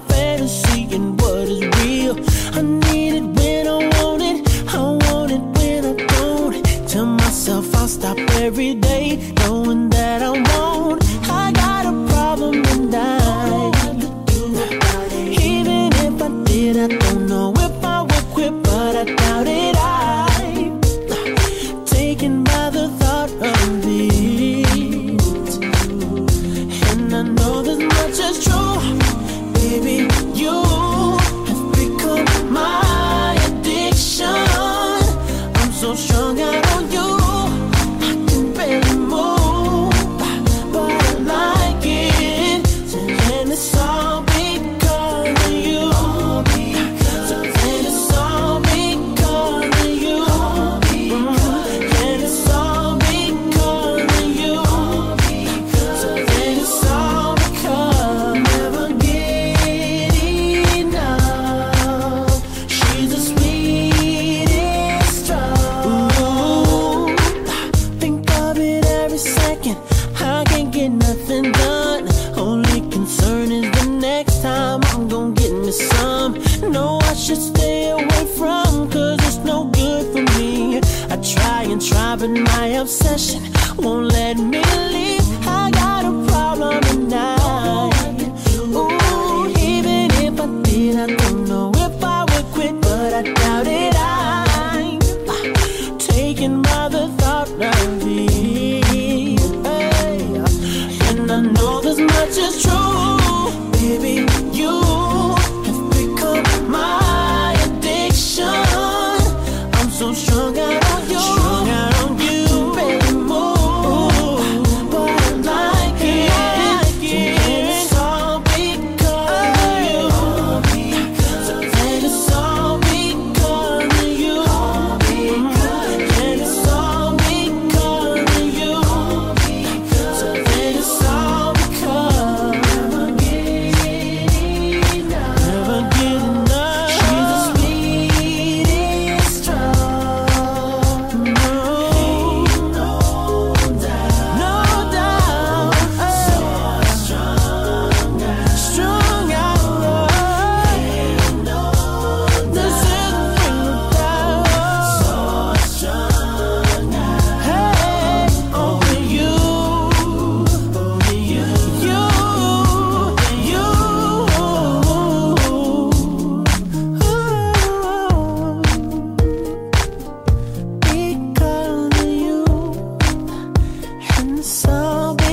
fantasy and what is real. I need it when I want it, I want it when I don't. Tell myself I stop every day, knowing that I'm. down on you. but my obsession won't let me leave. I got a problem tonight. Ooh, even if I did, I don't know if I would quit, but I doubt it. I'm taken by the thought of you, hey. and I know this much is true, baby. You have become my addiction. I'm so sure. so bad.